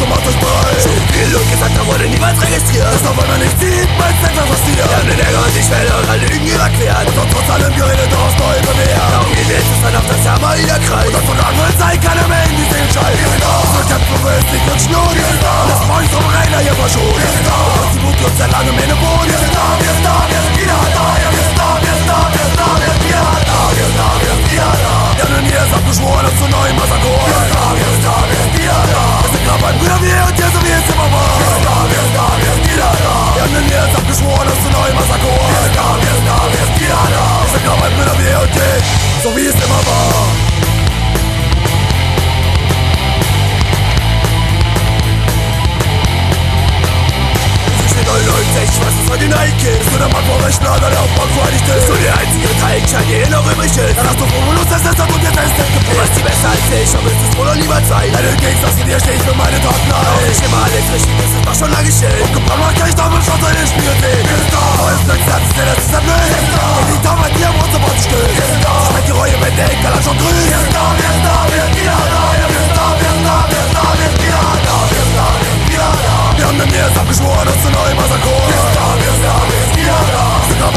so macht euch Brei Schon viel Lug gesagt, da wurde niemals registriert Das wenn man nicht sieht, meist einfach passiert Wir haben den Ärger und die Schwelle eurer Lügen überquert Und trotz allem geredet aufs Neue von her Darum geht es, dass man auf das Jahr mal wieder kreist Und von anderen sein kann am Ende nicht den Wir sind auf, wir kämpfen für es nicht mit Schnur Wir sind auf, das uns vom Rainer hier verschont Wir sind auf, dass die Mut uns der lange Mähne wohnt Wir sind auf, wir sind auf, wir sind wieder da Wir sind auf, wir sind auf, wir sind auf, wir sind wieder da Wir sind auf, wir sind wieder da Wir haben hier Niers abgeschworen, dass zu neuem was ist heute Nike. Ist Bist du der Mann vor rechten Lager, der auf Bank vereinigt ist? Du der einzige Teilschein, der hier noch übrig ist Dann hast du Formulus ersetzt und ist. Es Du bist die besser als ich, aber es ist wohl noch niemals sein du gehst, was in dir stehe ich für meine Taten ein Auch nicht immer alles richtig, das ist doch schon lange geschehen Und gebrannt kann ich damit schon seine Spiegel sehen. Wir sind da, neues Glück, Herz, der ist ein Müll Wir sind da, und die Dame an dir am Unterbahn stößt Wir sind da, schmeckt die Reue, wenn der Henker dann schon grün. Wir sind da, wir sind da, wir sind wieder da Wir sind da, wir sind da, wir sind da, wir sind da Wir sind da, wir sind wieder da Wir haben den Nähes abgeschworen, uns zu neuem Massaker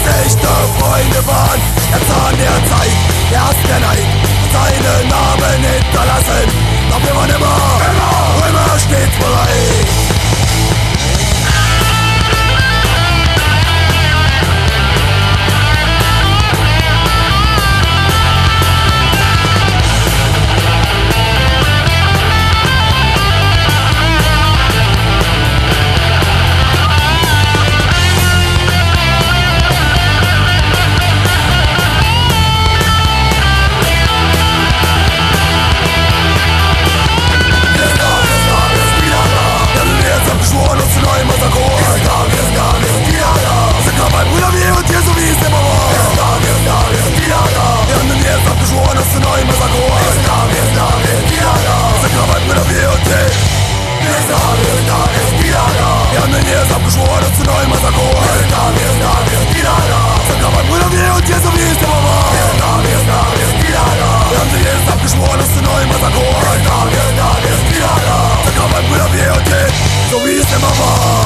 echte Freunde waren. Der Zahn der Zeit, der Hass der Neid. him over.